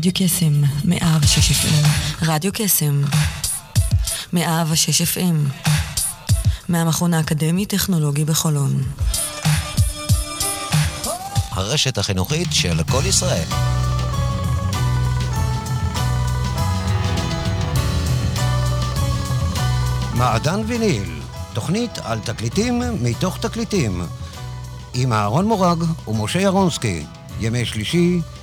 רדיו קסם, מאה ושש FM. רדיו קסם, מאה ושש FM. מהמכון האקדמי-טכנולוגי בחולון. הרשת החינוכית של כל ישראל. מעדן ויניל, תוכנית על תקליטים מתוך תקליטים. עם אהרון מורג ומשה ירונסקי, ימי שלישי,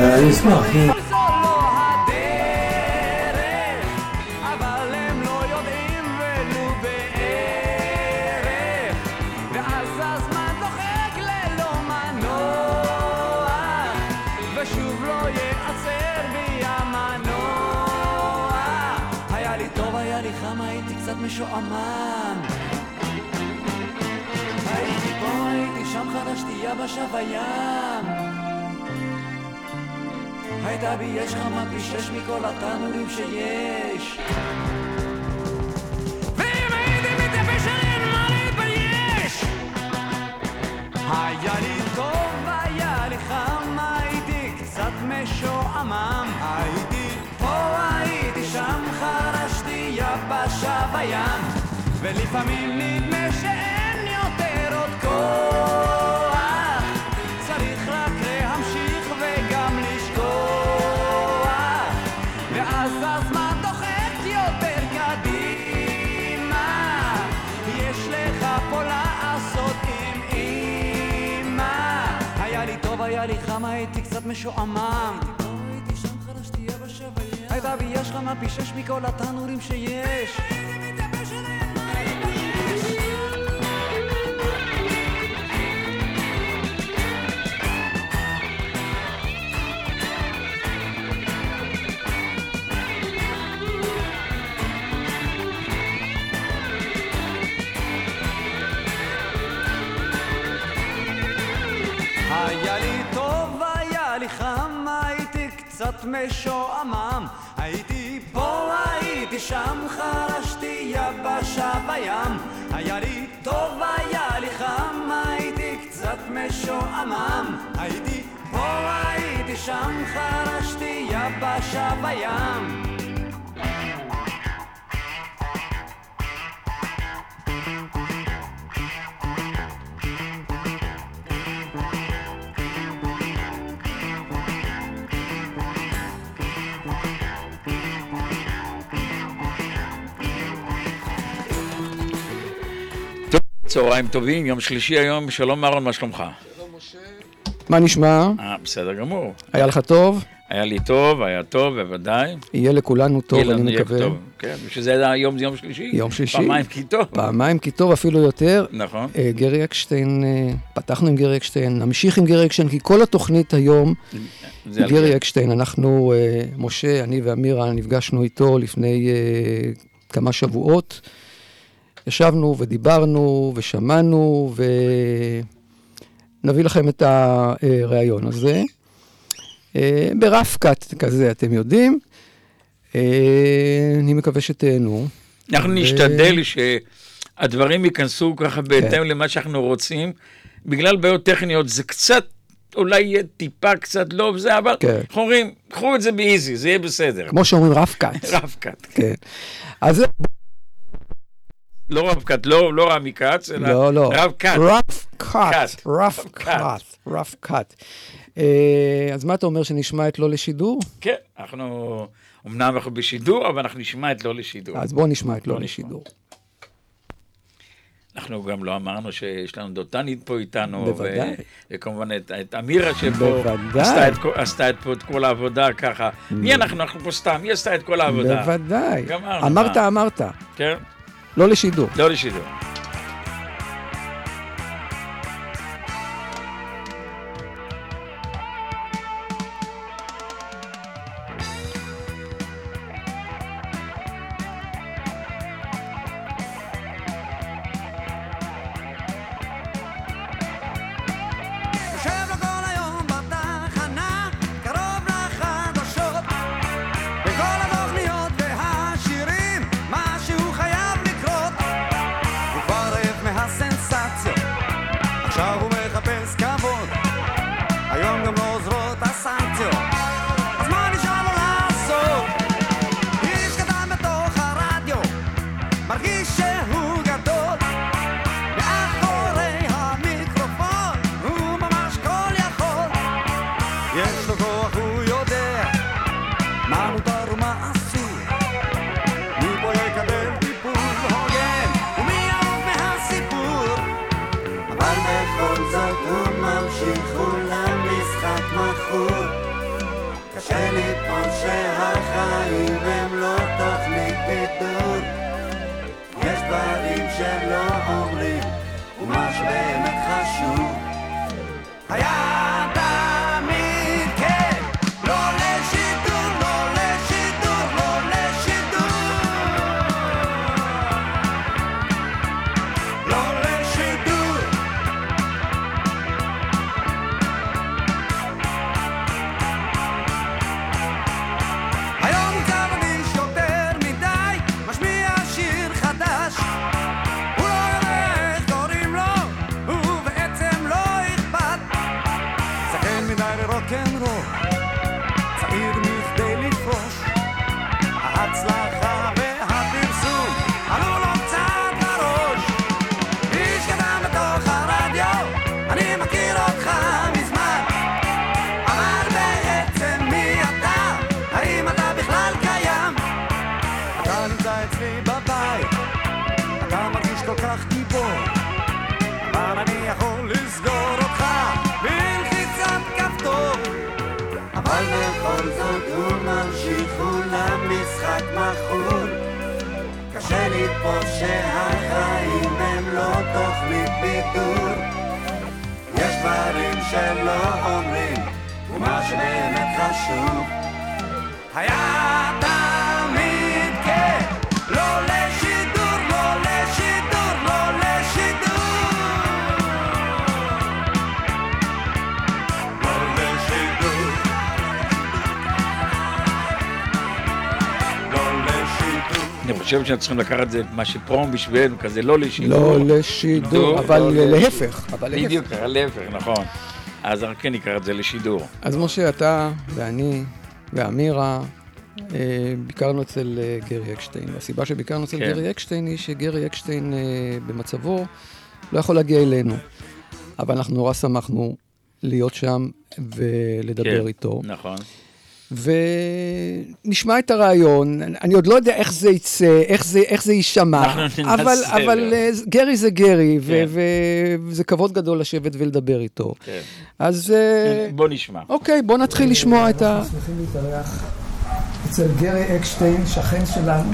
אני אשמח. משועמם הייתי פה, הייתי שם, חרשתי יבשה בים הייתה בי יש חמה פי שש מכל התנורים שיש. ואם הייתי מתייבש אין מה להתבייש. היה לי טוב, היה לי חם, הייתי קצת משועמם. הייתי פה, הייתי שם, חרשתי יבשה בים. ולפעמים נדמה שאין יותר עוד כוח משועמם. הייתה בי יש חמה פי שש מכל התנורים שיש קצת משועמם. הייתי פה, הייתי שם, חרשתי יבשה בים. היה לי טוב, היה לי חם, הייתי קצת משועמם. הייתי פה, הייתי שם, חרשתי יבשה בים צהריים טובים, יום שלישי היום, שלום אהרון, מה שלומך? מה נשמע? אה, בסדר גמור. היה לך טוב? היה לי טוב, היה טוב, בוודאי. יהיה לכולנו טוב, יהיה אני יהיה מקווה. טוב, כן, בשביל זה היום, זה יום שלישי. יום שלישי. פעמיים כי טוב. פעמיים כי טוב, אפילו יותר. נכון. אה, גרי אקשטיין, אה, פתחנו עם גרי אקשטיין, נמשיך עם גרי אקשטיין, כי כל התוכנית היום גרי. אקשטיין. אנחנו, אה, משה, אני ואמירה, נפגשנו איתו לפני כמה שבועות. ישבנו ודיברנו ושמענו, ונביא לכם את הריאיון הזה. אה, ברף קאט כזה, אתם יודעים. אה, אני מקווה שתהנו. אנחנו ו- נשתדל שהדברים ייכנסו ככה בהתאם כן. למה שאנחנו רוצים. בגלל בעיות טכניות זה קצת, אולי יהיה טיפה קצת לא זה, אבל כן. אנחנו אומרים, קחו את זה באיזי, זה יהיה בסדר. כמו שאומרים רף קאט. רב קאט. כן. אז לא רב קאט, לא לא רמי כץ, אלא לא, לא. רב קאט. רף קאט. רף קאט. רף קאט. אה, אז מה אתה אומר, שנשמע את לא לשידור? כן, אנחנו, אמנם אנחנו בשידור, אבל אנחנו נשמע את לא לשידור. אז בואו נשמע את לא. לשידור. אנחנו גם לא אמרנו שיש לנו דותנית פה איתנו. בוודאי. ו- וכמובן את, את אמירה שפה בוודאי. עשתה את, כל- עשתה את, פה את כל העבודה ככה. מי אנחנו? אנחנו פה סתם, היא עשתה את כל העבודה. בוודאי. גמרנו, אמרת, מה? אמרת. כן? לא לשידור. לא לשידור. לטעון שהחיים הם לא תוכנית בידור יש דברים שלא אומרים, ומה שבאמת חשוב. היה לתפוס שהחיים הם לא תוכנית בידור יש דברים שלא אומרים ומה שבאמת חשוב. היה תמיד חושב שאנחנו צריכים לקחת את זה, מה שפרום בשבילנו, כזה לא לשידור. לא לשידור, אבל לא להפך. אבל להפך. בדיוק, להפך, נכון. אז אנחנו כן נקרא את זה לשידור. אז משה, אתה ואני ואמירה אה, ביקרנו אצל אה, גרי אקשטיין. והסיבה שביקרנו אצל כן. גרי אקשטיין היא שגרי אקשטיין אה, במצבו לא יכול להגיע אלינו. אבל אנחנו נורא שמחנו להיות שם ולדבר כן, איתו. נכון. ונשמע את הרעיון, אני עוד לא יודע איך זה יצא, איך זה, איך זה יישמע. אבל, אבל אה, גרי זה גרי, כן. וזה כבוד גדול לשבת ולדבר איתו. כן. אז אה, בוא נשמע. אוקיי, בוא נתחיל לשמוע את ה... אנחנו שמחים להתארח אצל גרי אקשטיין, שכן שלנו.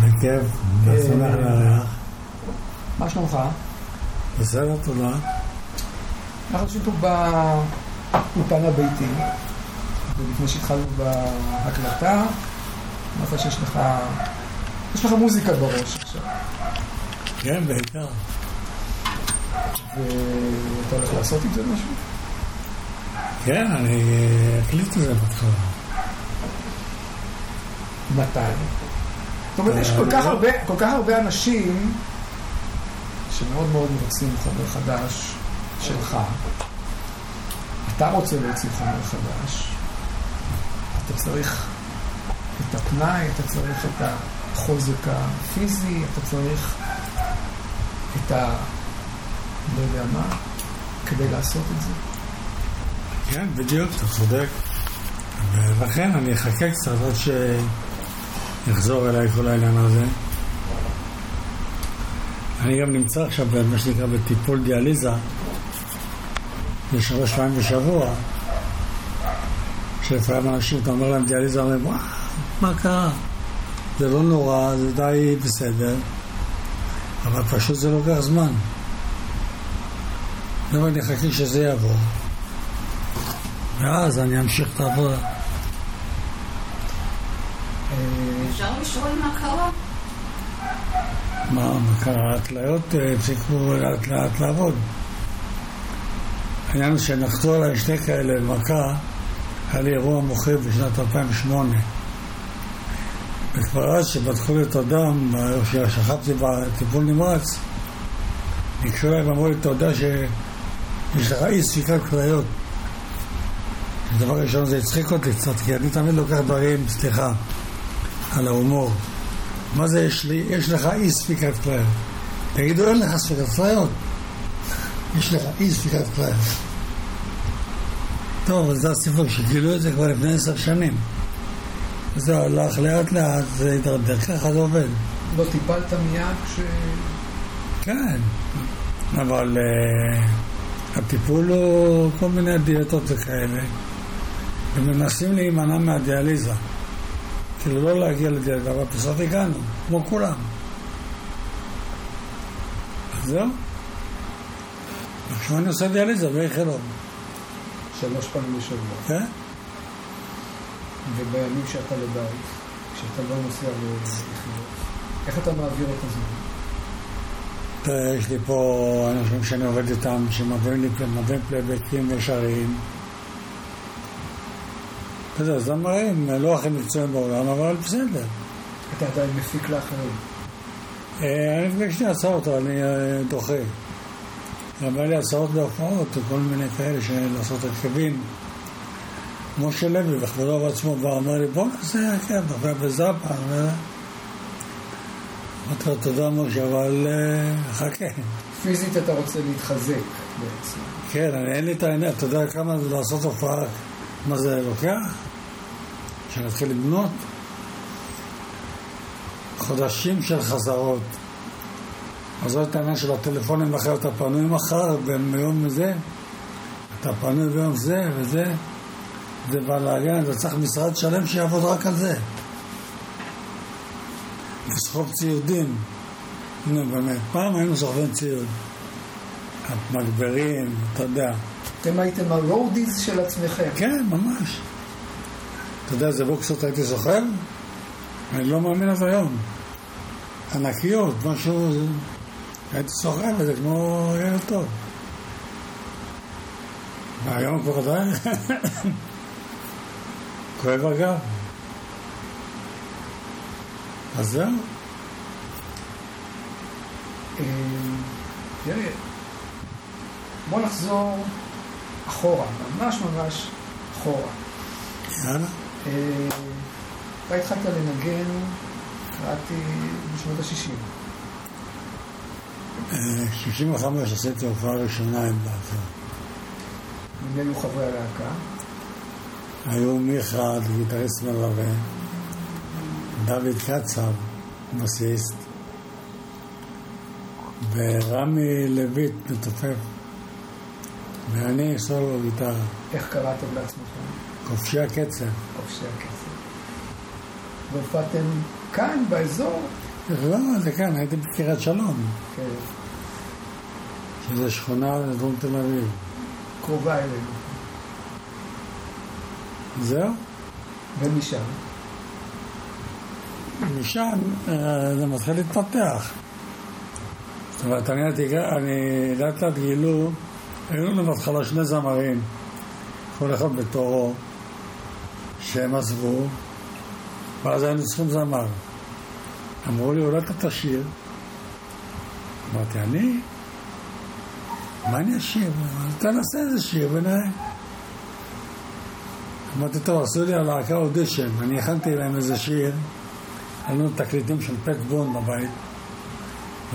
בכיף, שמח לארח. מה שלומך? בסדר, תודה. אנחנו יושבים פה באולפן הביתי, ולפני שהתחלנו בהקלטה, אמרת שיש לך... יש לך מוזיקה בראש עכשיו, כן, בעיקר. ואתה הולך לעשות עם זה משהו? כן, אני אקליט את זה בהתחלה. מתי? זאת אומרת, יש כל כך הרבה, כל כך הרבה אנשים שמאוד מאוד רוצים חומר חדש שלך. אתה רוצה להוציא חומר חדש, אתה צריך את הפנאי, אתה צריך את החוזק הפיזי, אתה צריך את ה... לא יודע מה, כדי לעשות את זה. כן, בדיוק, אתה צודק. ולכן אני אחכה קצת עד שיחזור אליי כל העניין הזה. אני גם נמצא עכשיו במה שנקרא בטיפול דיאליזה, לשלוש פעמים בשבוע, שלפעמים אנשים, אתה אומר להם דיאליזה, אומרים, וואו, מה קרה? זה לא נורא, זה די בסדר, אבל פשוט זה לוקח זמן. עכשיו אני אחכה שזה יעבור, ואז אני אמשיך את העבודה. אפשר לשאול מה קרה? מה, מה קרה? התליות אה, הפסיקו לאט לאט לעבוד. העניין הוא שנחתו עליי שני כאלה במכה, היה לי אירוע מוחי בשנת 2008. וכבר אז שבדקו לי את הדם, כששכבתי בטיפול נמרץ, ניגשו אליי ואמרו לי, אתה יודע שיש לך אי ספיקת כליות. דבר ראשון זה הצחיק אותי קצת, כי אני תמיד לוקח דברים, סליחה, על ההומור. מה זה יש לי? יש לך אי ספיקת כליות. תגידו, אין לך ספיקת כליות. יש לך אי ספיקת כליות. טוב, אז זה הסיפור, שגילו את זה כבר לפני עשר שנים. זה הלך לאט לאט, זה הידרדר, ככה זה עובד. לא טיפלת מיד כש... כן, אבל uh, הטיפול הוא כל מיני דיאטות וכאלה, ומנסים להימנע מהדיאליזה. כאילו לא להגיע לדיאליזה, אבל בסוף הגענו, כמו כולם. אז זהו. עכשיו אני עושה דיאליזה באיכילוב. שלוש פעמים בשבוע. כן? ובימים שאתה בבית, כשאתה לא נוסע ליחידות, איך אתה מעביר את הזמן? תראה, יש לי פה אנשים שאני עובד איתם, שמביאים לי פלייבקים ישרים. יודע, זמרים, לא הכי מקצועיים בעולם, אבל בסדר. אתה עדיין מפיק לאחרים. אה, אני מפגש שתי הצעות, אבל אני אה, דוחה. גם היה לי הצעות להופעות, כל מיני כאלה, של לעשות הרכבים. משה לוי, בכבודו ובעצמו, בא, אמר לי, בוא נעשה הרכב, נופיע בזאפה. אמרתי לו, תודה משה, אבל אה, חכה. פיזית אתה רוצה להתחזק בעצם. כן, אין לי את העניין, אתה יודע כמה זה לעשות הופעה, מה זה לוקח? שנתחיל לבנות? חודשים של חזרות. עזוב את העניין של הטלפונים אחר, אתה פנוי מחר, ביום זה, אתה פנוי ביום זה וזה, זה בלאגן, אתה צריך משרד שלם שיעבוד רק על זה. לסחוב ציודים. נו באמת, פעם היינו סוחבים ציוד. מגברים, אתה יודע. אתם הייתם הרואודיז של עצמכם. כן, ממש. אתה יודע איזה בוקסות הייתי סוחב? אני לא מאמין עד היום. ענקיות, משהו... הייתי סוחב את זה כמו ילד טוב. והיום כבר עדיין... כואב הגב. אז זהו. אה, תראה, בוא נחזור אחורה, ממש ממש אחורה. יאללה. אה, אתה התחלת לנגן, קראתי בשנות ה-60. אה, 65 עשיתי הופעה ראשונה עם דעתו. מי היו חברי הלהקה? היו מיכה, גיטריסט מלווה, דוד קצב, בסיסט, ורמי לויט, מתופף, ואני סולו גיטרה, איך קראתם לעצמכם? כובשי הקצב. חופשי הקצב. והופעתם כאן, באזור? לא, זה כאן, הייתי בקריית שלום, כן, שזו שכונה בדרום תל אביב. קרובה אלינו. זהו, ומשם? משם אה, זה מתחיל להתפתח. זאת אומרת, אני, לאט לאט גילו, היו לנו בהתחלה שני זמרים, כל אחד בתורו, שהם עזבו, ואז היינו צריכים זמר. אמרו לי, אולי אתה תשיר? אמרתי, אני? מה אני אשיר? תנסה איזה שיר ונראה. אמרתי, טוב, עשו לי הלהקה אודישן, אני הכנתי להם איזה שיר, היו לנו תקליטים של פט בון בבית,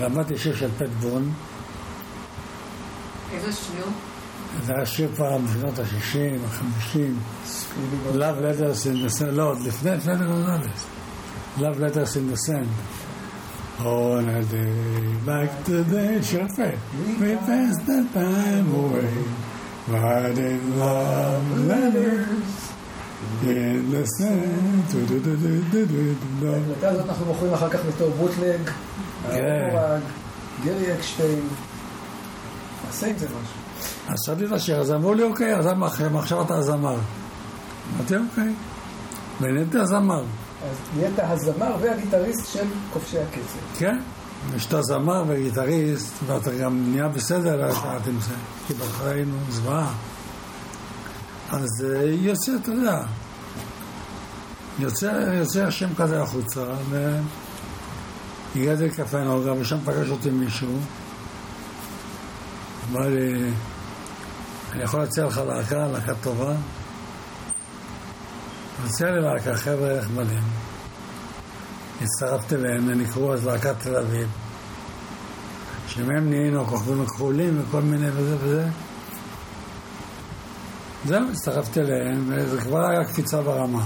למדתי שיר של פט בון, איזה שיר? זה היה שיר כבר בשנות ה-60, ה-50, Love Letters in the Sand, לא, עוד לפני פדר גונזלס, Love Letters in the Sand. On a day like today, יפה. We pass the time away, writing love letters in the sand. ההקלטה הזאת אנחנו מוכרים אחר כך בתור בוטלג, כן. גרי אקשטיין. נעשה עם זה משהו. אז שאלתי לשיר, אז אמרו לי, אוקיי, עכשיו אתה הזמר. אמרתי, אוקיי. ונהייתי הזמר. אז נהיית הזמר והגיטריסט של כובשי הקצב. כן, כשאתה זמר וגיטריסט, ואתה גם נהיה בסדר לאט עם זה, כי בהתחלה היינו זוועה. אז אה, יוצא, אתה יודע, יוצא, יוצא השם כזה החוצה, והגעתי לקפה נוגה, ושם פגש אותי מישהו, אמר לי, אני יכול להציע לך להקה, להקה טובה? הציע לי להקה, חבר'ה נחמדים. הצטרפתי אליהם, הם נקראו אז להקת תל אביב, שמהם נהיינו כוכבים הכחולים וכל מיני וזה וזה. זהו, הצטרפתי אליהם, וזה כבר היה קפיצה ברמה.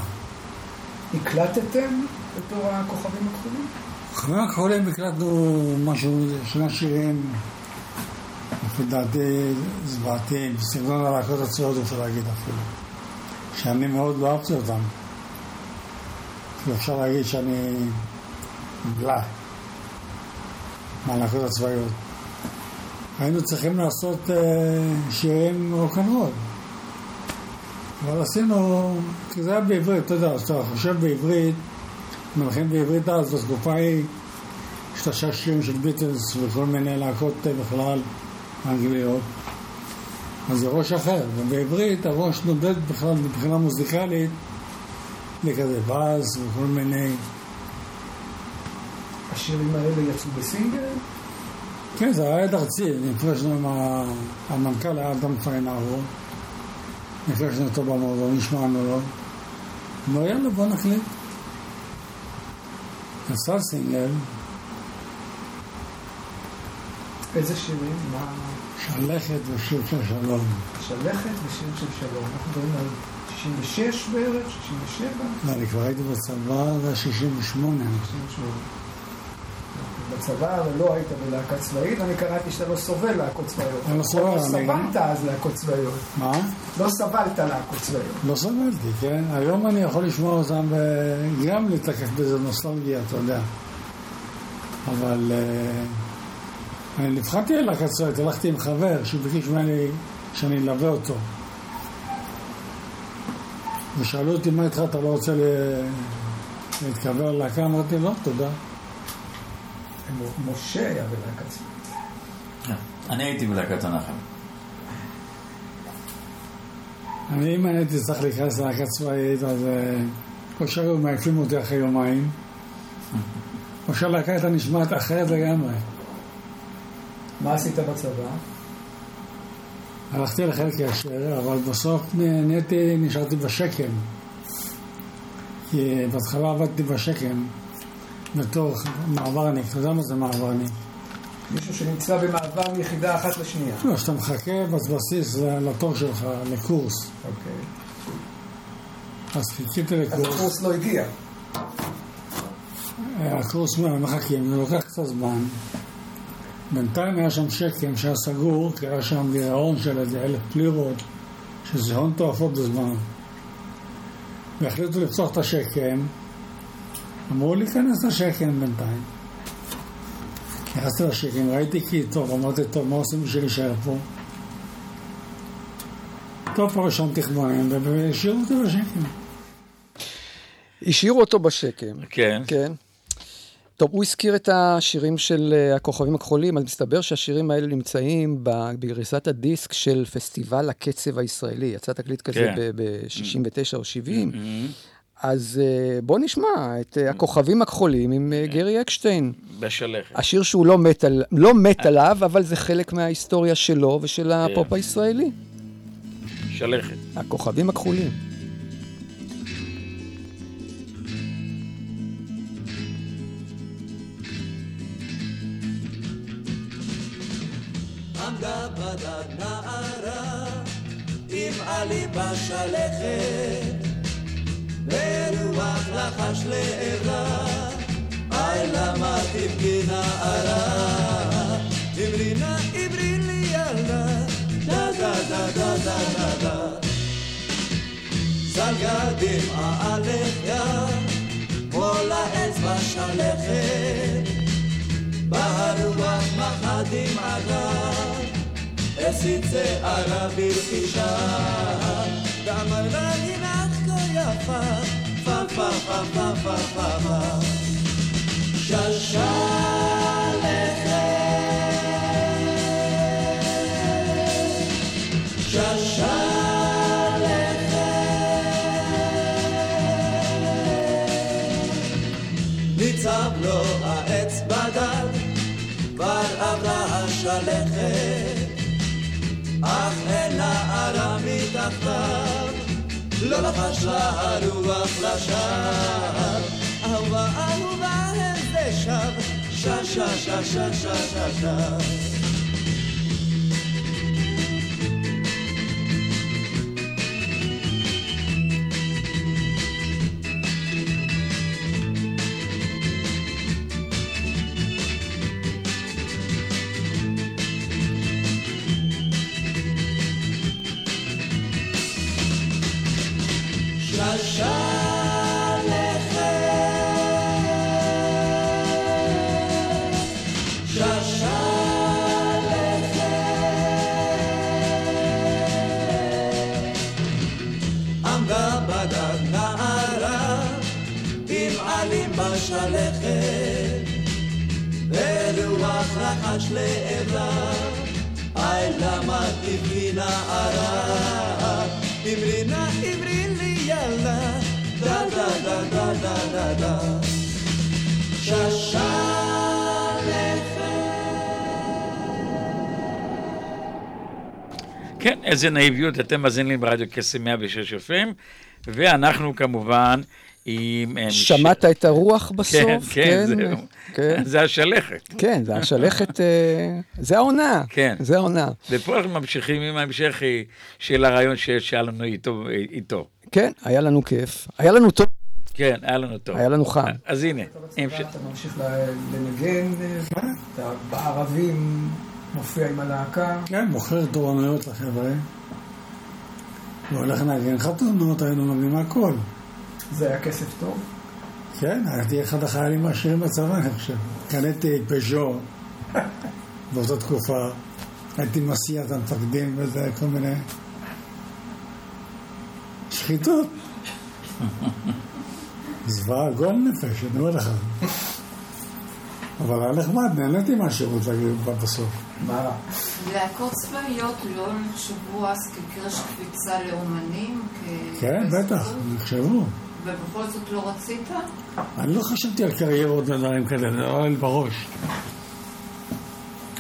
הקלטתם בתור הכוכבים הכחולים? כוכבים הכחולים הקלטנו משהו, שני שירים, לפי דעתי זוועתיים, בסגנון הלהקות הצעירות אפשר להגיד אפילו, שאני מאוד לא אהבתי אותם. אפשר להגיד שאני בלה מהלהקות הצבאיות. היינו צריכים לעשות אה, שירים רוקנרול. אבל עשינו, כי זה היה בעברית, אתה יודע, כשאתה חושב בעברית, מלחין בעברית אז, בתקופה ההיא, השש שירים של ביטלס וכל מיני להקות אה, בכלל אנגליות. אז זה ראש אחר, ובעברית הראש נודד בכלל מבחינה מוזיקלית לכזה באז וכל מיני... השירים האלה יצאו בסינגל? כן, זה היה עד ארצי, נפגשנו עם המנכ"ל, היה אדם פיינארו, נפגשנו איתו במועדון, נשמענו לו. אמר, יאללה, בוא נקליט. יצא סינגל, איזה שירים? מה? שלכת ושיר של שלום. שלכת ושיר של שלום. אנחנו מדברים על 66 בערך? 67? לא, אני כבר הייתי בצבא, זה היה 68. 68. בצבא אבל לא היית בלהקה צבאית, ואני קראתי שאתה לא סובל להקות צבאיות. אני לא סובל, לא אני גם- סבלת אז להקות צבאיות. מה? לא סבלת להקות צבאיות. לא סבלתי, כן? היום אני יכול לשמוע אותם וגם להתקף באיזה נוסטלגיה, אתה יודע. אבל אה, אני נבחרתי על הקצרת, הלכתי עם חבר שביקש ממני שאני אלווה אותו. ושאלו אותי מה איתך, אתה לא רוצה להתקבל ללהקה? אמרתי, לא, תודה. משה היה בלהקה צבאית. אני הייתי בלהקת הנחל. אני, אם אני הייתי צריך להיכנס ללהקה צבאית, אז אה, או שהיו מעייפים אותי אחרי יומיים, או שהלהקה הייתה נשמעת אחרת לגמרי. מה עשית בצבא? הלכתי לחיל קשר, אבל בסוף נה- נהייתי, נשארתי בשקם. כי בהתחלה עבדתי בשקם בתור מעברניק. אתה יודע מה זה מעברניק? מישהו שנמצא במעבר מיחידה אחת לשנייה. לא, כשאתה מחכה בבסיס לתור שלך, לקורס. אוקיי. אז חיכיתי אז לקורס. הקורס לא הגיע. הקורס מה, מחכים, זה לוקח קצת זמן. בינתיים היה שם שקם שהיה סגור, כי היה שם גירעון של איזה אלף פלירות, שזה הון תועפות בזמן. והחליטו לפתוח את השקם, אמרו להיכנס לשקם בינתיים. נכנסתי לשקם, ראיתי כי טוב, אמרתי, טוב, מה עושים בשביל להישאר פה? טוב, פה ראשון תכנונים, והשאירו אותי בשקם. השאירו אותו בשקם. כן. כן. טוב, הוא הזכיר את השירים של אה, הכוכבים הכחולים, אז מסתבר שהשירים האלה נמצאים בגריסת הדיסק של פסטיבל הקצב הישראלי. יצא תקליט כזה כן. ב-69 או 70. אז אה, בוא נשמע את אה, הכוכבים הכחולים עם אה, גרי אקשטיין. בשלכת. השיר שהוא לא מת, על, לא מת עליו, אבל זה חלק מההיסטוריה שלו ושל הפופ הישראלי. שלכת. הכוכבים הכחולים. לי בשלכת, ורוח לחש לעברה, אי למה תבכי נערה, אמרי נא אמרי לי ילדה, דה דה דה דה דה דה דה. זלגה דמעה עליך, כל האצבע שלכת, בהרוח מחדים עליו הסיט שערה ברכישה, ואמר לה הנך כה יפה, פה פה פה פה פה פה פה. ששה לכתב, לא לחש לה הרוח לשווא. אהובה אהובה הם זה שב, שב שב שב שב שב שב איזה נאיביות, אתם מאזינים ברדיו קסם 106 FM, ואנחנו כמובן עם... אה, שמעת את הרוח בסוף? כן, כן, זהו. כן. זה השלכת. כן, זה השלכת, אה, זה העונה. כן. זה העונה. ופה אנחנו ממשיכים עם ההמשך של הרעיון ש- שהיה לנו איתו. איתו. כן, היה לנו כיף. היה לנו טוב, כן, היה לנו טוב. היה לנו חם. אז הנה. אתה ממשיך לנגן, אה, בערבים מופיע עם הלהקה. כן, מוכר תורנויות לחבר'ה. והולך לנגן חתונות, היינו נוגעים הכל. זה היה כסף טוב. כן, הייתי אחד החיילים העשירים בצבא, אני חושב. קניתי פז'ו באותה תקופה. הייתי מסיע את המפקדים וזה, כל מיני... שחיתות. זוועה, גועל נפש, אני אומר לך. אבל היה נחמד, נהניתי מהשירות בסוף. מה רע? להקות צבאיות לא נחשבו אז כקרש קפיצה לאומנים? כן, בטח, נחשבו. ובכל זאת לא רצית? אני לא חשבתי על קריירות ודברים כאלה, זה לא היה לי בראש.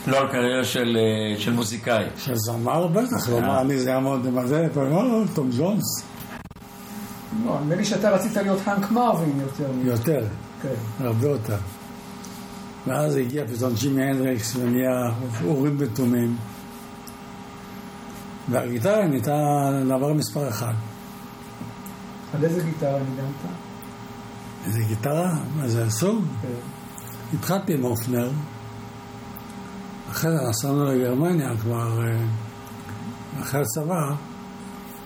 לא על קריירה של, אה, של מוזיקאי. של זמר בטח, לא מה אני זה יעמוד עם הזה, פעמים, לא, תום ג'ונס. לא, נדמה לי שאתה רצית להיות האנק מרווין יותר. יותר, כן. הרבה יותר. ואז הגיע פתאום ג'ימי הנדריקס ונהיה אורים בתומים. והגיטרה נהייתה דבר מספר אחד. על איזה גיטרה ניגנת? איזה גיטרה? מה זה הסוג? כן. התחלתי עם אופנר. אחרי זה נסענו לגרמניה כבר, אה, אחרי הצבא,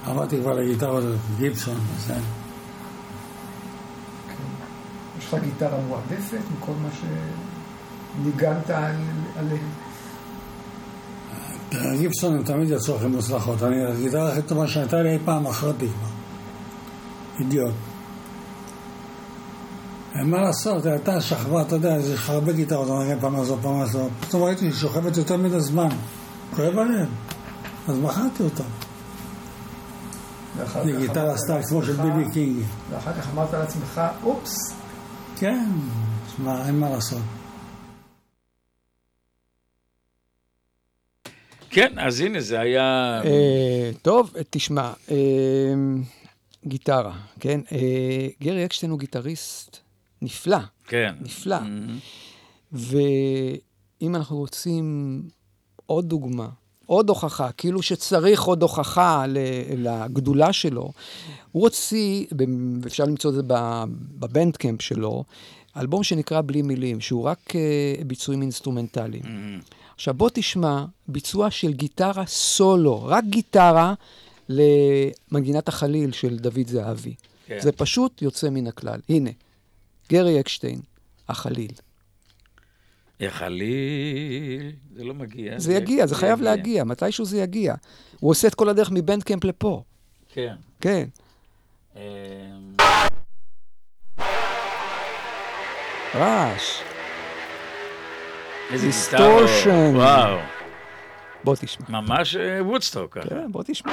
עברתי כבר לגיטרה הזאת, גיבסון וזה. יש לך גיטרה מועדפת מכל מה שניגנת על- עליהם? גיבסון הם תמיד יצאו הכי מוצלחות. אני, הגיטרה הכי טובה שהייתה לי אי פעם מכרתי כבר. אידיוט. מה לעשות, הייתה שכבה, אתה יודע, יש הרבה גיטרות, אני מנגן פעם הזו, פעם הזו. פתאום ראיתי שוכבת יותר מדי זמן. כואב עליהם. אז מכרתי אותה. זה גיטרה סתם כמו של בי בי קינג. ואחר כך אמרת לעצמך, אופס, כן, אין מה לעשות. כן, אז הנה, זה היה... אה, טוב, תשמע, אה, גיטרה, כן? אה, גרי אקשטיין הוא גיטריסט נפלא, כן. נפלא. Mhm. ואם אנחנו רוצים עוד דוגמה, עוד הוכחה, כאילו שצריך עוד הוכחה לגדולה שלו, הוא הוציא, ואפשר למצוא את זה ב- ב Bandcamp שלו, אלבום שנקרא בלי מילים, שהוא רק ביצועים אינסטרומנטליים. Mhm. עכשיו בוא תשמע ביצוע של גיטרה סולו, רק גיטרה למנגינת החליל של דוד זהבי. כן. זה פשוט יוצא מן הכלל. הנה, גרי אקשטיין, החליל. יא חליל, זה לא מגיע. זה יגיע, זה חייב להגיע, מתישהו זה יגיע. הוא עושה את כל הדרך מבנדקמפ לפה, כן. כן. אמ, רעש. איזה. Distortion. וואו, בוא תשמע. ממש אה, וודסטוק ככה. כן, בוא תשמע.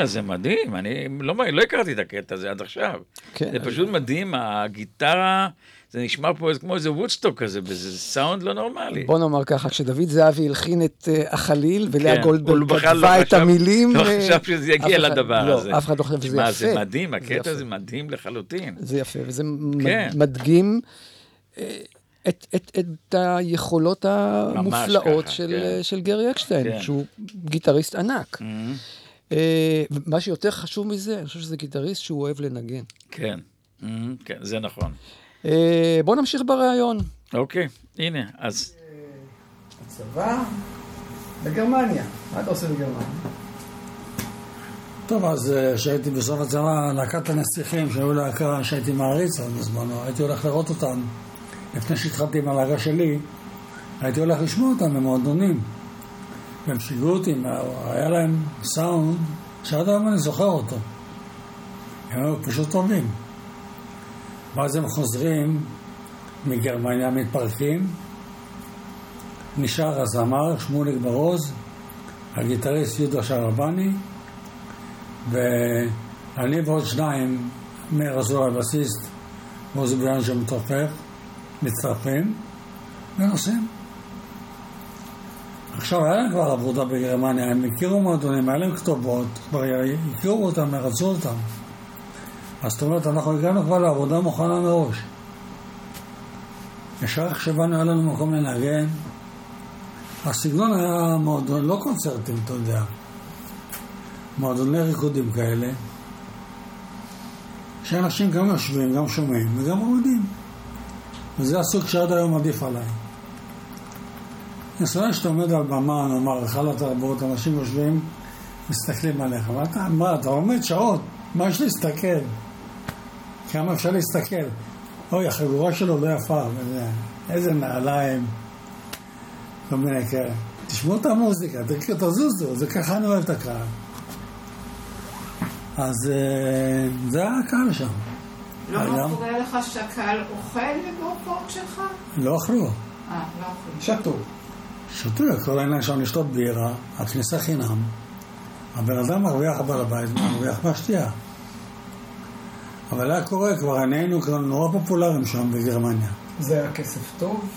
בוא'נה, זה מדהים, אני לא, לא הכרתי את הקטע הזה עד עכשיו. כן, זה פשוט מדהים, הגיטרה, זה נשמע פה כמו איזה וודסטוק כזה, וזה סאונד לא נורמלי. בוא נאמר ככה, כשדוד זהבי הלחין את אה, החליל, ולאה כן, גולדברג לא כתבה את חשב- המילים... לא אה, חשב שזה יגיע אחד- לדבר לא, הזה. אף אחד לא חושב שזה יפה. זה מדהים, הקטע. הזה מדהים לחלוטין. זה יפה, וזה כן. מד- מדגים אה, את, את, את היכולות המופלאות ככה, של, כן. של גרי אקשטיין, כן. שהוא גיטריסט ענק. Mhm. אה, מה שיותר חשוב מזה, אני חושב שזה גיטריסט שהוא אוהב לנגן. כן, כן, זה נכון. אה, בואו נמשיך בריאיון. אוקיי, הנה, אז הצבא בגרמניה. מה אתה עושה בגרמניה? טוב, אז אה, כשהייתי בסוף הצבא, להקת הנסיכים, שהיו להקה שהייתי מעריץ אז בזמנו, הייתי הולך לראות אותם לפני שהתחלתי עם הלהקה שלי, הייתי הולך לשמוע אותם במועדונים. והם שיגעו אותי, היה להם סאונד שעד היום אני זוכר אותו. הם היו פשוט טובים. ואז הם חוזרים מגרמניה, מתפרקים, נשאר הזמר שמוליק ברוז, הגיטריסט יהודה שרבני, ואני ועוד שניים, מאיר אזור הבסיסט, ועוזי ביאן שמתופף, מצטרפים ונוסעים. עכשיו, היה להם כבר עבודה בגרמניה, הם הכירו מועדונים, היה להם כתובות, כבר הכירו אותם, רצו אותם. אז זאת אומרת, אנחנו הגענו כבר לעבודה מוכנה מראש. ישר איך שבאנו, היה לנו מקום לנגן. הסגנון היה מועדון, לא קונצרטים, אתה יודע. מועדוני ריקודים כאלה, שאנשים גם יושבים, גם שומעים וגם מורידים. וזה הסוג שעד היום עדיף עליי. שונא שאתה עומד על במה, נאמר, היכל התרבות, אנשים יושבים, מסתכלים עליך. מה אתה, מה, אתה עומד שעות, מה יש להסתכל? כמה אפשר להסתכל? אוי, החגורה שלו לא יפה, וזה, איזה נעליים, כל מיני כאלה. תשמעו את המוזיקה, תזוזו, זה ככה אני אוהב את הקהל. אז אה, זה היה הקהל שם. לא קורה לך שהקהל אוכל בהופעות שלך? לא אכלו. אה, לא אכלו. שתו. שתו, כל העניין שם לשתות בירה, הכניסה חינם. הבן אדם מרוויח בעל הבית, מרוויח מהשתייה. אבל היה קורה כבר, נהיינו כבר נורא פופולריים שם בגרמניה. זה היה כסף טוב?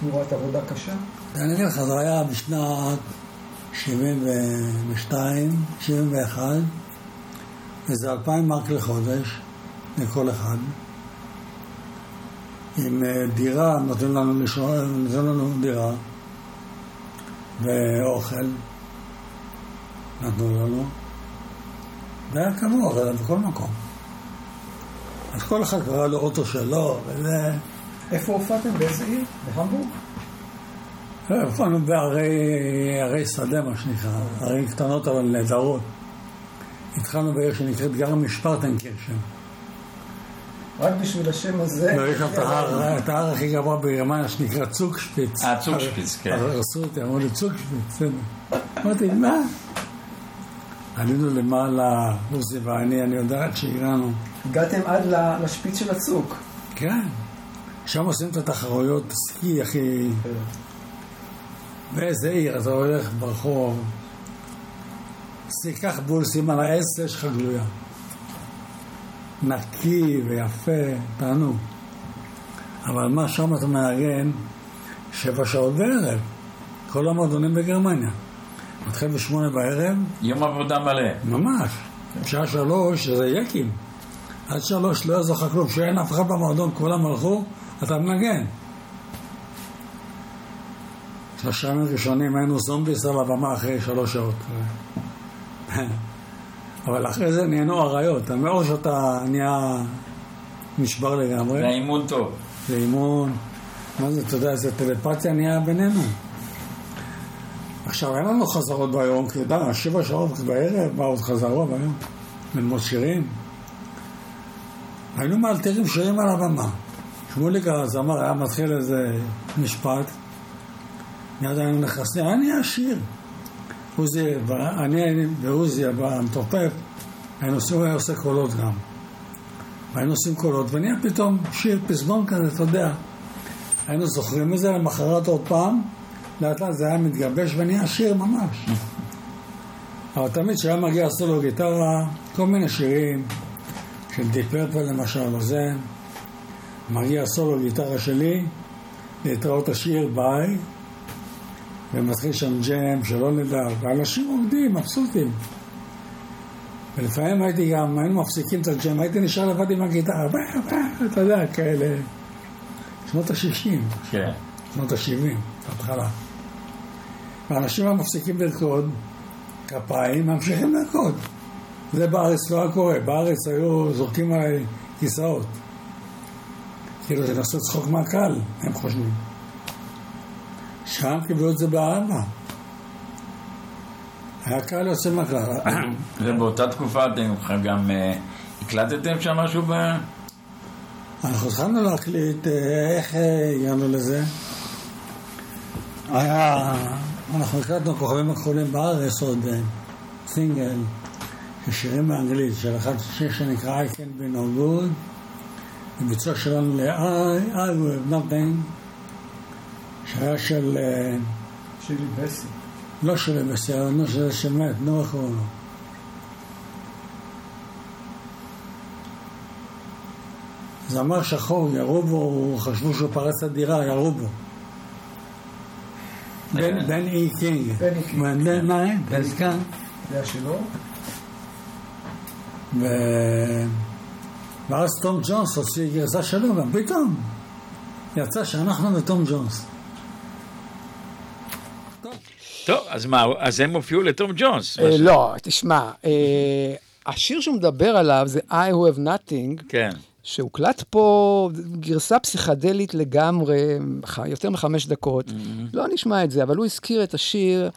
תמורת עבודה קשה? אני אגיד לך, זה היה בשנת 72, 71, איזה 2,000 מרק לחודש, לכל אחד. עם אה, דירה, נותנים לנו. נותנים לנו דירה ואוכל, נתנו לנו. זה היה כמוהו, בכל מקום. אז כל אחד קרא לו אוטו שלו, וזה... איפה הופעתם? באיזה עיר? בהמבורג? לא, הופענו בערי שדה, מה שנקרא, ערים קטנות אבל נהדרות. התחלנו בעיר שנקראת גרמי שפרטנקירשן. רק בשביל השם הזה... לא, יש שם את ההר הכי גבוה בגרמניה שנקרא צוקשפיץ. אה, צוקשפיץ, כן. הרסו אותי, אמרו לי צוקשפיץ. אמרתי, מה? עלינו למעלה, עוזי ואני, אני יודע רק שהגענו. הגעתם עד לשפיץ של הצוק. כן. שם עושים את התחרויות סקי הכי... באיזה עיר, אתה הולך ברחוב, סיכך בול סימן העץ, יש לך גלויה. נקי ויפה, תענוג. אבל מה שם אתה מארגן? שבע שעות בערב. כל המועדונים בגרמניה. מתחיל בשמונה בערב. יום עבודה מלא. ממש. בשעה שלוש זה יקים. עד שלוש לא יעזור לך כלום. כשאין אף אחד במועדון, כולם הלכו, אתה מנגן. שלושה ימים ראשונים היינו זומביס על הבמה אחרי שלוש שעות. אבל אחרי זה נהיינו אריות, או שאתה נהיה נשבר לגמרי. זה אימון טוב. זה אימון, מה זה, אתה יודע, זה טלפתיה נהיה בינינו. עכשיו, אין לנו חזרות ביום, כי אתה יודע, שבע שעות בערב, מה עוד חזרות ביום? ללמוד שירים. היינו מאלתרים שירים על הבמה. שמוליק הזמר היה מתחיל איזה משפט, מיד היינו נכנסים, אני השיר. עוזי, אני ועוזי המתופף, היינו עושים, היה עושה קולות גם. והיינו עושים קולות, ונהיה פתאום שיר פזמון כזה, אתה יודע. היינו זוכרים את זה, למחרת עוד פעם, לאט לאט זה היה מתגבש ונהיה שיר ממש. אבל תמיד כשהיה מגיע סולו גיטרה, כל מיני שירים, של דיפרפל למשל, או זה, מגיע סולו גיטרה שלי, להתראות השיר ביי, ומתחיל שם ג'ם, שלא נדע, ואנשים עומדים, מבסוטים. ולפעמים הייתי גם, היינו מפסיקים את הג'ם, הייתי נשאר לבד עם הגיטרה, אתה יודע, כאלה, שנות ה-60. כן. שנות ה-70, בהתחלה. ואנשים המפסיקים לרקוד, כפיים, ממשיכים לרקוד. זה בארץ לא היה קורה, בארץ היו זורקים עליי כיסאות. כאילו זה לעשות צחוק מהקהל, הם חושבים. שם קיבלו את זה באהבה. היה קהל יוצא מהכלל. ובאותה תקופה אתם גם הקלטתם שם משהו ב... אנחנו התחלנו להקליט, אה, איך אה, הגענו לזה? היה, אנחנו הקלטנו כוכבים הכחולים בארץ עוד אה, סינגל שירים באנגלית, של אחד שיר שנקרא I can be no good, בביצוע שלנו ל-I, will nothing, שהיה של, אה, שילי בסי. לא של בסדר, נו של שמת, נו איך קוראים לו? זמר שחור, ירו בו, חשבו שהוא פרץ לדירה, ירו בו. בן בן אי קינג. בן אי קינג. בן נעים, פסקן. זה היה שלו? ו- ואז תום ג'ונס הוציא גרסה שלו גם, פתאום. יצא שאנחנו ותום ג'ונס. טוב, אז מה, אז הם הופיעו לתום ג'ונס. אה, לא, תשמע, אה, השיר שהוא מדבר עליו זה I who have nothing, כן. שהוקלט פה גרסה פסיכדלית לגמרי, יותר מחמש דקות. לא נשמע את זה, אבל הוא הזכיר את השיר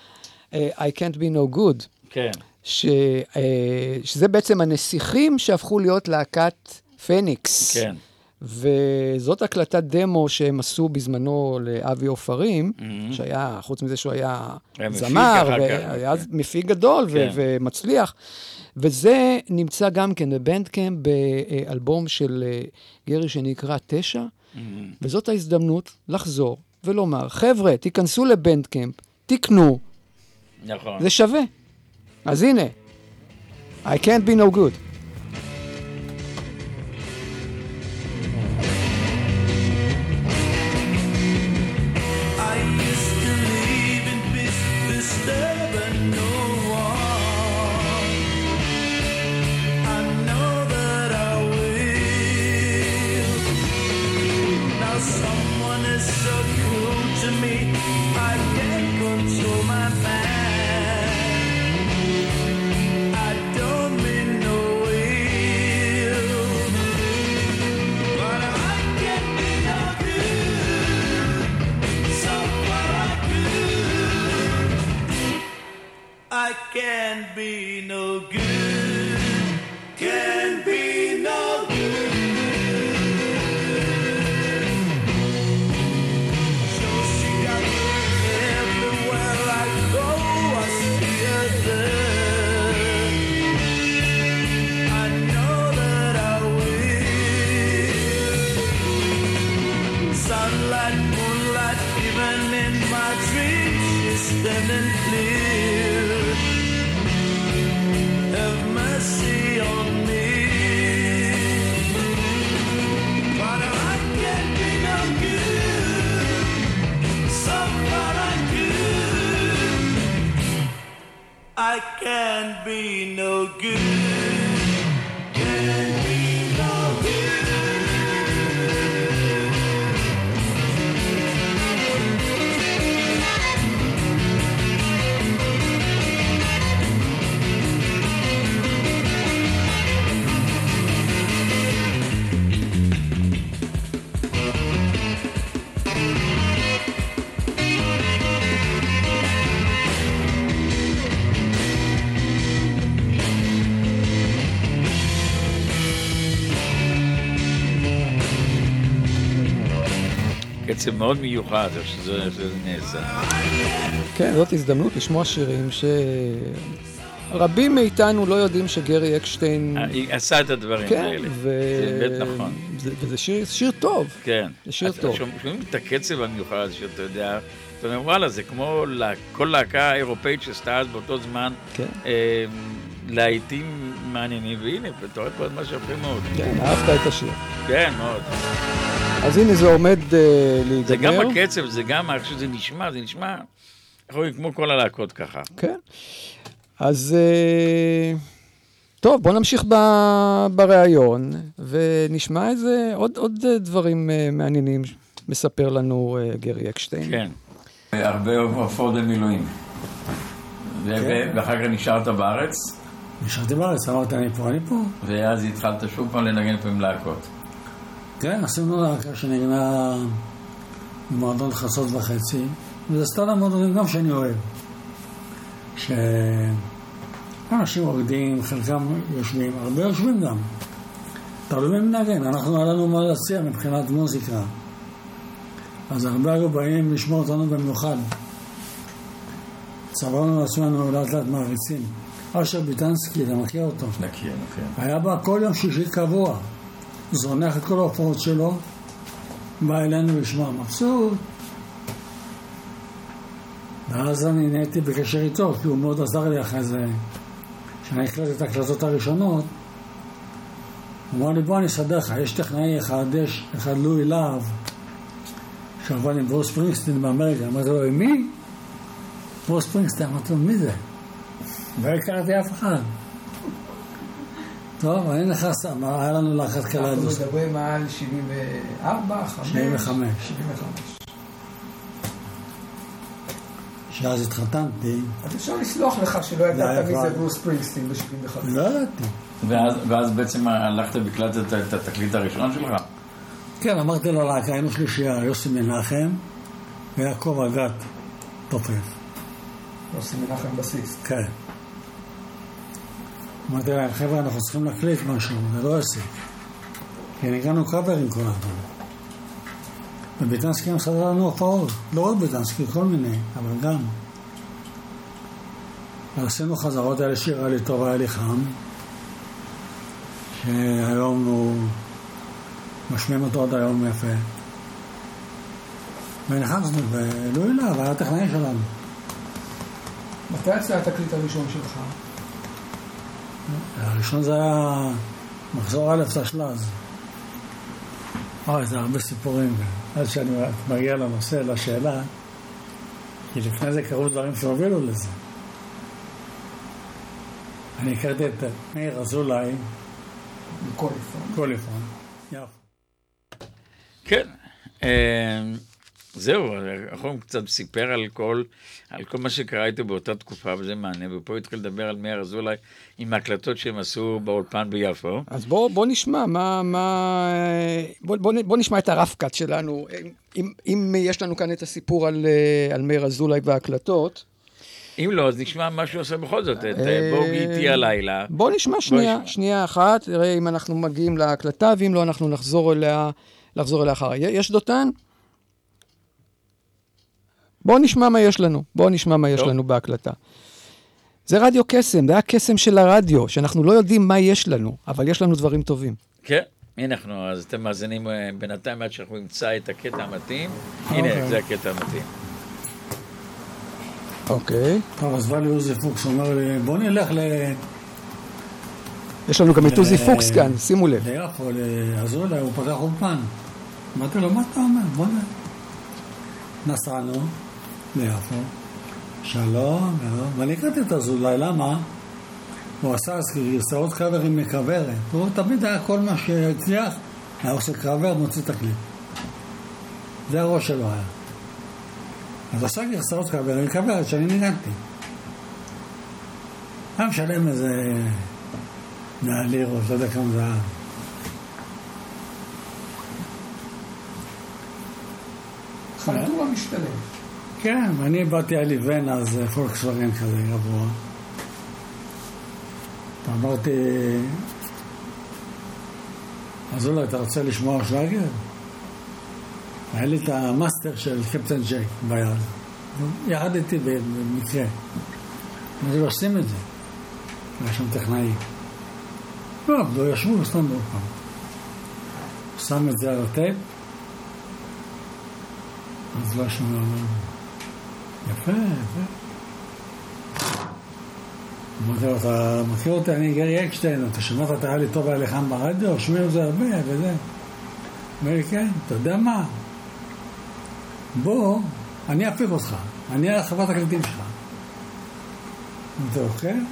אה, I can't be no good, כן. ש, שזה בעצם הנסיכים שהפכו להיות להקת פניקס. כן. וזאת הקלטת דמו שהם עשו בזמנו לאבי עופרים, שהיה, חוץ מזה שהוא היה היה זמר, והיה כן. מפיק גדול ו- כן. ומצליח. וזה נמצא גם כן בבנדקאמפ באלבום של אה, גרי שנקרא תשע, וזאת ההזדמנות לחזור ולומר, חבר'ה, תיכנסו לבנדקאמפ, תקנו, נכון. זה שווה. אז הנה, I can't be no good. קצב מאוד מיוחד, איך שזה נעשה. כן, זאת הזדמנות לשמוע שירים שרבים מאיתנו לא יודעים שגרי אקשטיין... אה, עשה את הדברים כן, האלה. ו... זה באמת נכון. זה- וזה שיר, שיר טוב. כן. זה שיר טוב. שומע- שומעים את הקצב המיוחד שאתה יודע, אתה אומר, וואלה, זה כמו כל להקה אירופאית שעשתה אז באותו זמן כן. אה, להיטים מעניינים, והנה, אתה רואה פה משהו יפה מאוד. כן, אהבת את השיר. כן, מאוד. אז הנה זה עומד uh, להיגמר. זה גם הקצב, זה גם איך שזה נשמע, זה נשמע, איך אומרים, כמו כל הלהקות ככה. כן. אז אה, טוב, בוא נמשיך ב- בריאיון, ונשמע איזה עוד, עוד אה, דברים אה, מעניינים מספר לנו אה, גרי אקשטיין. כן. הרבה הופעות במילואים. ו- ואחר כך נשארת בארץ, נשארתי בארץ, אמרתי, אני פה, אני פה. ואז התחלת שוב פעם לנגן פה עם להקות. כן, עשינו להקה שנגנה במועדון חצות וחצי, וזה סטייל המועדונים גם שאני אוהב. שאנשים עובדים, חלקם יושבים, הרבה יושבים גם. תלוי מי מנגן, אנחנו היה לנו מה להציע מבחינת מוזיקה. אז הרבה היו באים לשמוע אותנו במיוחד. צברנו לעצמנו לאט לאט מעריצים. אשר ביטנסקי, אתה מכיר אותו? נכיר, נכיר. היה בא כל יום שישי קבוע, זונח את כל ההופעות שלו, בא אלינו לשמוע מבסוט. ואז אני נהייתי בקשר איתו, כי הוא מאוד עזר לי אחרי זה, כשאני הקלטתי את ההקלטות הראשונות. הוא אמר לי, בוא אני אסדר לך, יש טכנאי אחד, יש אחד לואי להב, שעבד עם ברוס פרינגסטין באמריקה. אמרתי לו, עם מי? ברוס פרינגסטין. אמרתי לו, מי זה? לא הכרתי אף אחד. טוב, אני נכנס, היה לנו לחץ קלה אנחנו. מדברים על 74, 5? 75. 75. שאז התחתנתי, אז אפשר לסלוח לך שלא ידעת מי זה ברוס פרינגסטין ב-75. לא ידעתי. ואז, ואז בעצם הלכת והקלטת את- את התקליט הראשון שלך? כן, אמרתי לו להקה, היינו שלישייה, יוסי מנחם ויעקב אגת, תופף. יוסי מנחם בסיסט. כן. אמרתי להם, חבר'ה, אנחנו צריכים להקליט משהו, זה לא עסק. כי ניגענו קאברים כל הזמן. וביטנסקי מסדר לנו הופעות, לא רק ביטנסקי, כל מיני, אבל גם. עשינו חזרות, היה לי שיר, היה לי היה לי חם, שהיום הוא, משמיעים אותו עד היום יפה. ונכנסנו, ולואי להב היה הטכנאי שלנו. מתי יצא התקליט הראשון שלך? הראשון זה היה מחזור א' תשל"ז. אוי, זה הרבה סיפורים. עד שאני מגיע לנושא, לשאלה, כי לפני זה קרו דברים שהובילו לזה. אני הכרתי את מאיר אזולאי, מקוליפון. קוליפון, יפו. כן. זהו, החום קצת סיפר על כל, על כל מה שקרה איתו באותה תקופה, וזה מעניין, ופה התחיל לדבר על מאיר אזולאי עם ההקלטות שהם עשו באולפן ביפו. אז בוא, בוא נשמע, מה, מה, בוא, בוא, בוא נשמע את הרפקת שלנו. אם, אם יש לנו כאן את הסיפור על, על מאיר אזולאי וההקלטות, אם לא, אז נשמע מה שהוא עושה בכל זאת, את אה, בואו איתי הלילה. בוא נשמע שנייה. שנייה אחת, נראה אם אנחנו מגיעים להקלטה, ואם לא, אנחנו נחזור אליה, לחזור אליה אחריי. יש דותן? בוא נשמע מה יש לנו, בוא נשמע מה יש. לנו בהקלטה. זה רדיו קסם, זה הקסם של הרדיו, שאנחנו לא יודעים מה יש לנו, אבל יש לנו דברים טובים. כן, הנה אנחנו, אז אתם מאזינים אה, בינתיים עד שאנחנו נמצא את הקטע המתאים. הנה, אוקיי. זה הקטע המתאים. אוקיי. טוב, אז בא לי עוזי פוקס, הוא אומר לי, בוא נלך ל... יש לנו גם את עוזי פוקס כאן, שימו לב. ליפו, לאזולאי, הוא פתח אולפן. אמרתי לו, מה אתה אומר? בוא נ... נסענו ליפו, שלום, ואני הכרתי את אזולאי, למה? הוא עשה גרסאות קאברים מכוורת. הוא תמיד היה כל מה שהצליח, היה עושה קאבר, מוציא תקליט. זה הראש שלו היה. אז עשה גרסאות קאבר עם כוורת שאני ניגנתי. היה משלם איזה 100 לירות, לא יודע כמה זה היה. חלטורה משתלם. כן, ואני באתי, לי ון אז אה, פולקסווגן כזה גבוה. אמרתי, אז אולי אתה רוצה לשמוע שלאגר? היה לי את המאסטר של קפטן ג'ק ביד. ירד במקרה. אמרתי לו, שים את זה. היה שם טכנאי. לא, לא ישבו, סתם עוד פעם. שם את זה על הטייפ, אז לא אמרנו, יפה, יפה. אמרתי לו, אתה מכיר אותי, אני גרי אקשטיין, אתה שמעת את היה לי טוב חם ברדיו, שומעים את זה הרבה וזה. אומר לי, כן, אתה יודע מה? בוא, אני אפיק אותך, אני אהיה חברת הקליטים שלך. אמרתי לו, כן?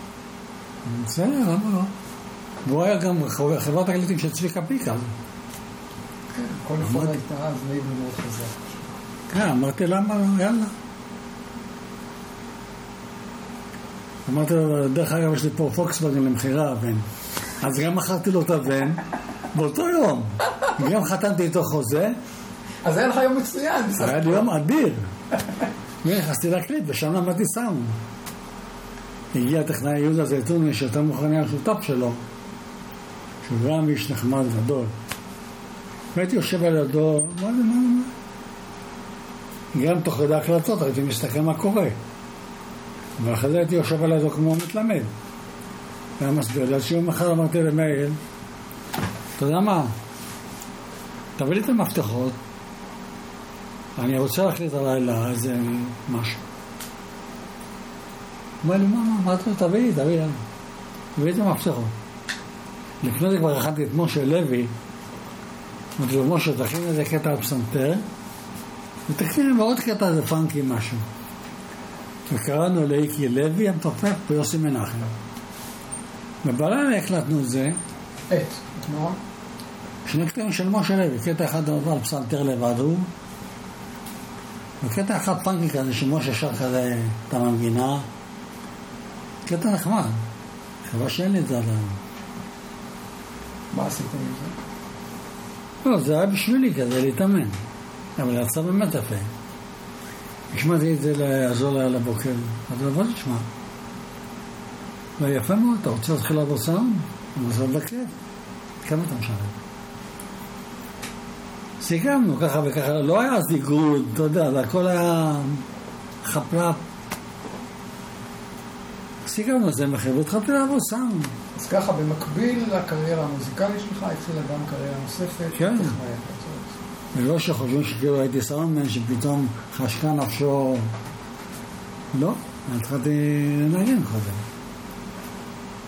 בסדר, למה לא? והוא היה גם חבר- חברת הקליטים של צביקה פיקה. קוליפון הייתה אז מאוד חזק. כן, אמרתי למה לא, יאללה. אמרתי לו, דרך אגב, יש לי פה פוקסווגן למכירה, הבן. אז גם מכרתי לו את הבן באותו יום. גם חתמתי איתו חוזה, אז היה לך יום מצוין. היה לי. יום אדיר. ונכנסתי להקליט, ושם למדתי סאונד. הגיע הטכנאי יהודה זייתוני, שיותר מאוחר נהיה השותף שלו, שהוא גם איש נחמד גדול. והייתי יושב על ידו, מה זה, מה זה, מה? גם תוך כדי הקלטות הייתי מסתכל מה קורה. ואחרי זה הייתי יושב על ידו כמו מתלמד. והיה מסביר אז שיום אחד אמרתי למאיר, אתה יודע מה? תביא לי את המפתחות, אני רוצה להחליט הלילה איזה משהו. הוא אומר לי, מה, מה, תביא לי, תביא לי. תביא לי את המפתחות. לפני זה כבר הכנתי את משה לוי, אמרתי לו, משה, תכין איזה קטע על פסנתר, ותכין לי בעוד קטע איזה פאנקי משהו. וקראנו לאיקי לוי המתופף ביוסי מנחם. ובלילה הקלטנו את זה, את, את מה? שני קטעים של משה לוי, קטע אחד עבר על פסנתר לבד הוא, וקטע אחד פאנקי כזה שמשה שר כזה את המנגינה, קטע נחמד, חבל שאין לי את זה עדיין. מה עשית עם זה? לא, זה היה בשבילי כזה להתאמן, אבל יצא באמת יפה. השמעתי את זה לעזור לה לבוקר, אז לבוא תשמע. ויפה מאוד, אתה רוצה להתחיל לעבוד סאונד? אני רוצה לבקר. כמה אתה משלם? סיכמנו ככה וככה, לא היה אז איגוד, אתה יודע, זה הכל היה חפלפ. סיכמנו זה מחיר והתחלתי לעבוד סאונד. אז ככה, במקביל לקריירה המוזיקלית שלך, התחילה גם קריירה נוספת. כן. ולא שחושבים שכאילו הייתי סאונדמן שפתאום חשקה נפשו... לא, התחלתי לנגן קודם.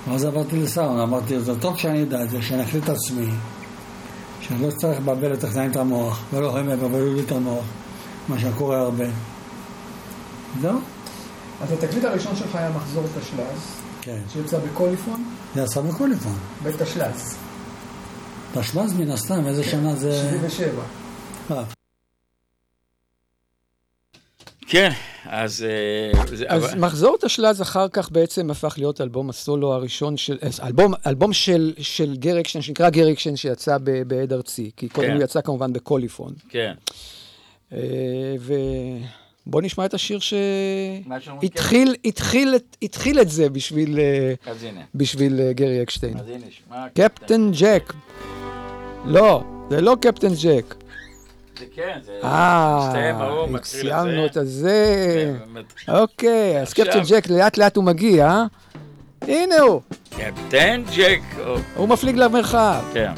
ואז עברתי לסאונד, אמרתי, זה טוב שאני אדע את זה, שאני אחליט את עצמי, שאני לא צריך לבלבל לטכנאים את המוח, ולא הם יבלבלו לי את המוח, מה שקורה הרבה. זהו, אז התקליט הראשון שלך היה מחזור תשל"ז, כן. שיצא בקוליפון, זה עשה בקוליפון. בתשל"ז, תשמ"ז מן הסתם, איזה שנה זה... 77. כן, אז... אה, אז אבל- מחזור תשל"ז אחר כך בעצם הפך להיות אלבום הסולו הראשון של, אה, אלבום, אלבום של, של גרי אקשטיין, שנקרא גרי אקשטיין, שיצא ב- בהד ארצי, כי קודם כן. הוא יצא כמובן בקוליפון. כן. אה, ובוא נשמע את השיר שהתחיל התחיל, את- התחיל את זה בשביל. בשביל גרי אקשטיין. אז הנה, שמע. קפטן ג'ק. לא, זה לא קפטן ג'ק. זה כן, זה... אה, מסתיים ההוא, מתחיל סיימנו את הזה. כן. אוקיי, אז קפטן ג'ק לאט לאט הוא מגיע, אה? הנה הוא, קפטן ג'ק. הוא מפליג למרחב. כן.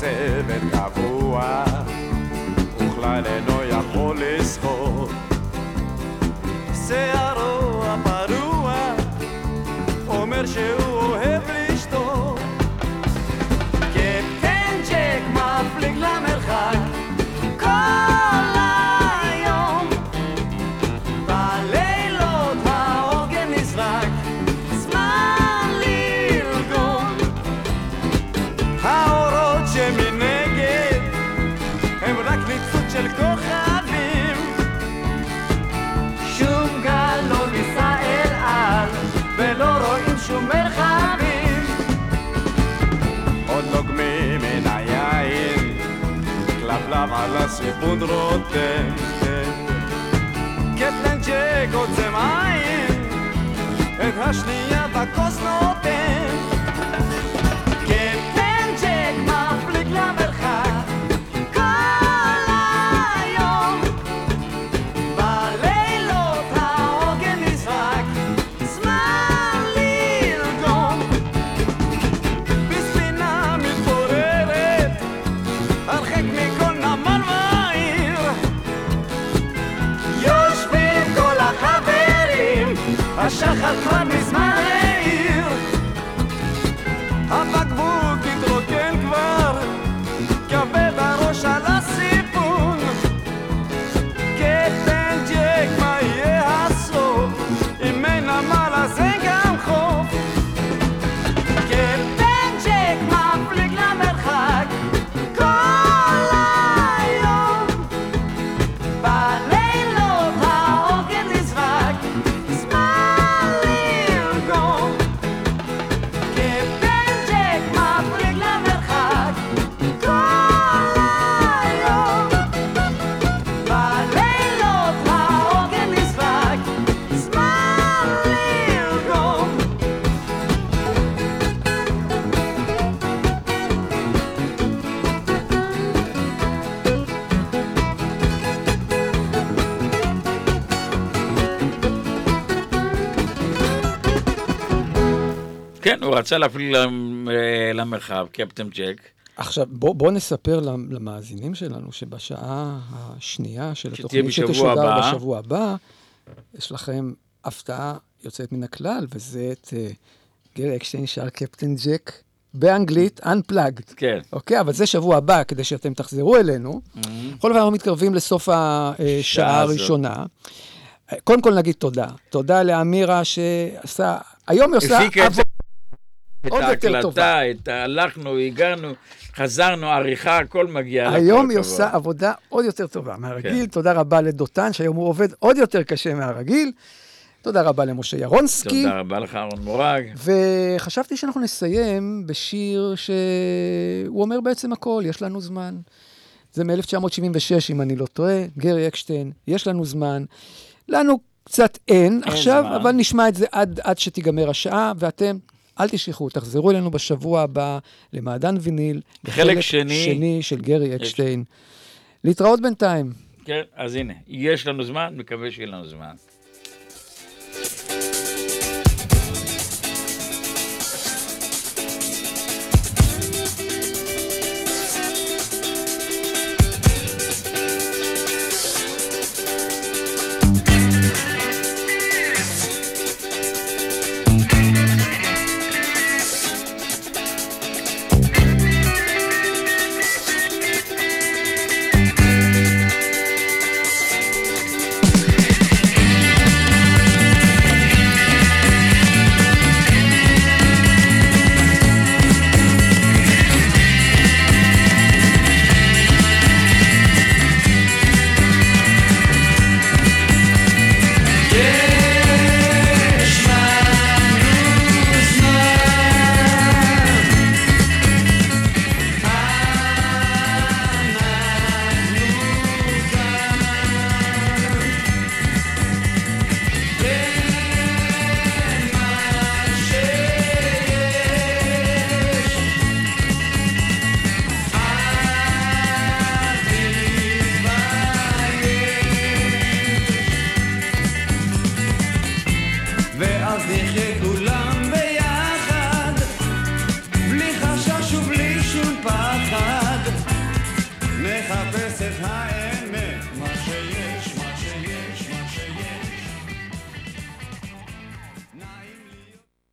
צוות קבוע, וכלל אינו יכול לשחות. שערו הפרוע אומר שהוא σε ποντροτέν και πλέν και κοτσεμάιν εν χασνία τα κοσνοτέν רצה להפליג למ- אה, למרחב, קפטן ג'ק. עכשיו, בוא, בוא נספר למ- למאזינים שלנו שבשעה השנייה של התוכנית שתשודר הבא. בשבוע הבא, יש לכם הפתעה יוצאת מן הכלל, וזה את uh, גרי אקשטיין שר קפטן ג'ק באנגלית, Unplugged. כן. אוקיי, אבל זה שבוע הבא, כדי שאתם תחזרו אלינו. בכל אופן, אנחנו מתקרבים לסוף השעה שעה הזאת. הראשונה. קודם כל נגיד תודה. תודה לאמירה שעשה, היום היא עושה... הפיקה את עבודה את. ההקלטה, את הלכנו, הגענו, חזרנו, עריכה, הכל מגיע. היום היא. עושה עבודה עוד יותר טובה מהרגיל. כן. תודה רבה לדותן, שהיום הוא עובד עוד יותר קשה מהרגיל. תודה רבה למשה ירונסקי. תודה רבה לך, אהרון מורג. וחשבתי שאנחנו נסיים בשיר שהוא אומר בעצם הכל, יש לנו זמן. זה מ-1976, אם אני לא טועה, גרי אקשטיין, יש לנו זמן. לנו קצת אין, עכשיו, זמן. אבל נשמע את זה עד, עד שתיגמר השעה, ואתם, אל תשכחו, תחזרו אלינו בשבוע הבא למעדן ויניל. בחלק שני. שני של גרי אקשטיין. להתראות בינתיים. כן, אז הנה, יש לנו זמן, מקווה שיהיה לנו זמן.